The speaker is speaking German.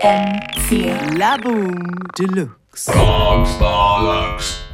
FM4. La Boom Deluxe. Rockstar Lux.